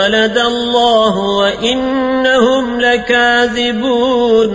ولد الله وإنهم لكاذبون